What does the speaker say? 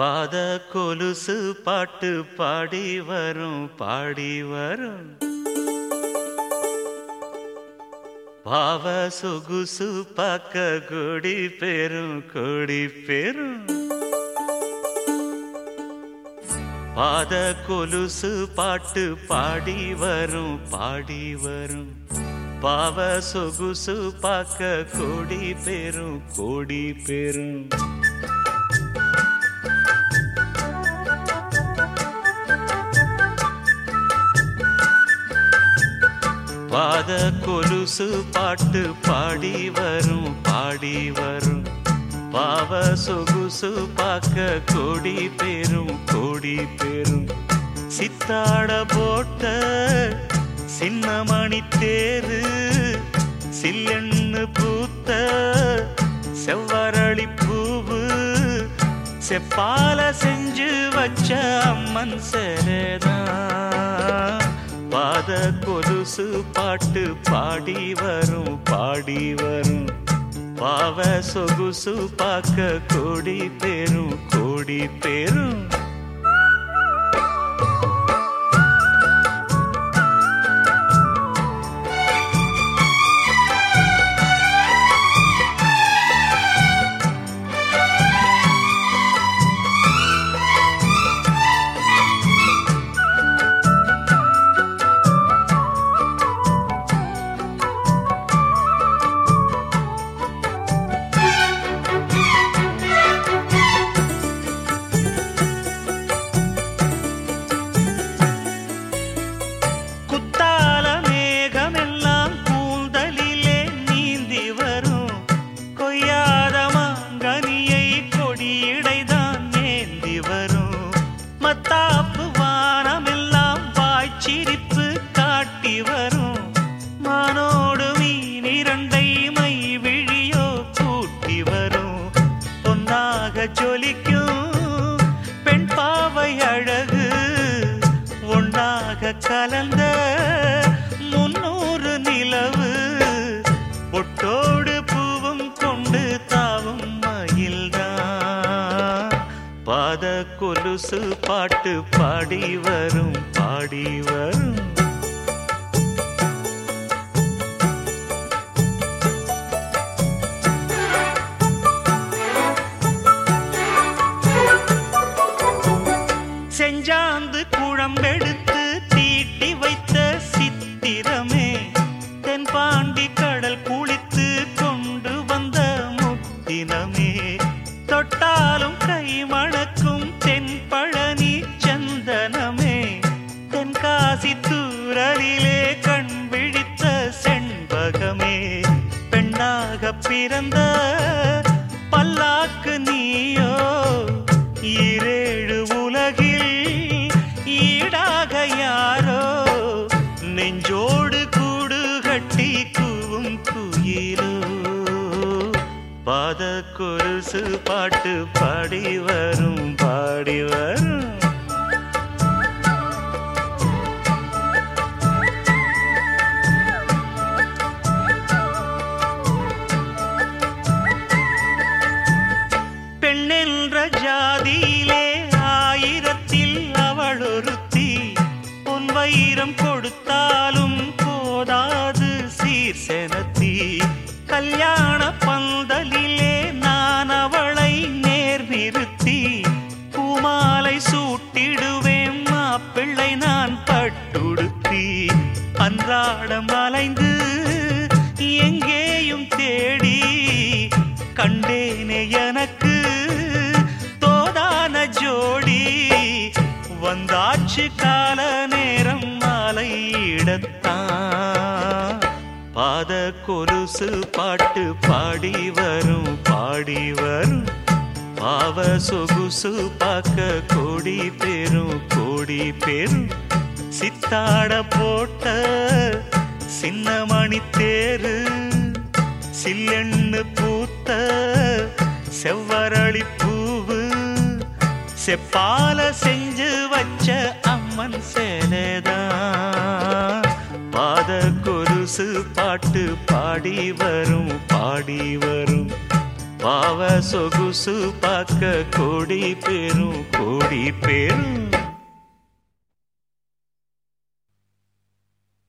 பாத கொலுசு பாட்டு பாடி வரும் பாடி வரும். பாவ சொகுசு பார்க்க கொடி பெரும் கொடி பெரும். பாத கொலுசு பாட்டு பாடி வரும் பாடி வரும். பாவ சொகுசு பார்க்க கொடி பெரும் கொடி பெரும். கொலுசு பாட்டு பாடி வரும் பாடி வரும். பாவ சொகுசு பார்க்க கோடி பெரும் கோடி பெரும். சித்தாட போட்ட சின்னமணி தேரு சில்லெண்ணு பூத்த செவ்வரளி பூவு. செப்பால செஞ்சு வச்ச அம்மன் சேரதான் பாத கொலுசு பாட்டு பாடி வரும் பாடி வரும். பாவ சொகுசு பார்க்க கோடி பேரும் கோடி பேரும். ஜொலிக்கும் பெண் பாவை அழகு ஒன்றாக கலந்த முன்னூறு நிலவு. பொட்டோடு பூவும் கொண்டு தாவும் மயில்தான். பாத கொலுசு பாட்டு பாடி வரும் பாடி வரும். நெஞ்சோடு கூடு கட்டி கூவும் குயிலோ. பாத கொலுசு பாட்டு பாடி வரும் பாடி. வைரம் கொடுத்தாலும் போதாது சீர் செனத்தி கல்யாண பந்தலிலே நான் அவளை நேர் நிறுத்தி பூமாலை சூட்டிடுவேன் மாப்பிள்ளை நான் பட்டுடுத்தி. அன்றாடம் அலைந்து எங்கேயும் தேடி. கண்டேனே எனக்கு தோதான ஜோடி. வந்தாச்சு கொலுசு பாட்டு பாடி வரும் பாடி வரும். பாவ சொகுசு பார்க்க கோடி பெரும் கோடி பெரும். சித்தாட போட்ட சின்ன மணி தேரு சில்லெண்ணு பூத்த செவ்வரளி பூவு. செப்பால செஞ்சு வச்ச பாட்டு பாடி வரும் பாடி வரும். பாவ சொகுசு பார்க்க கோடி பேரும் கோடி பேரும்.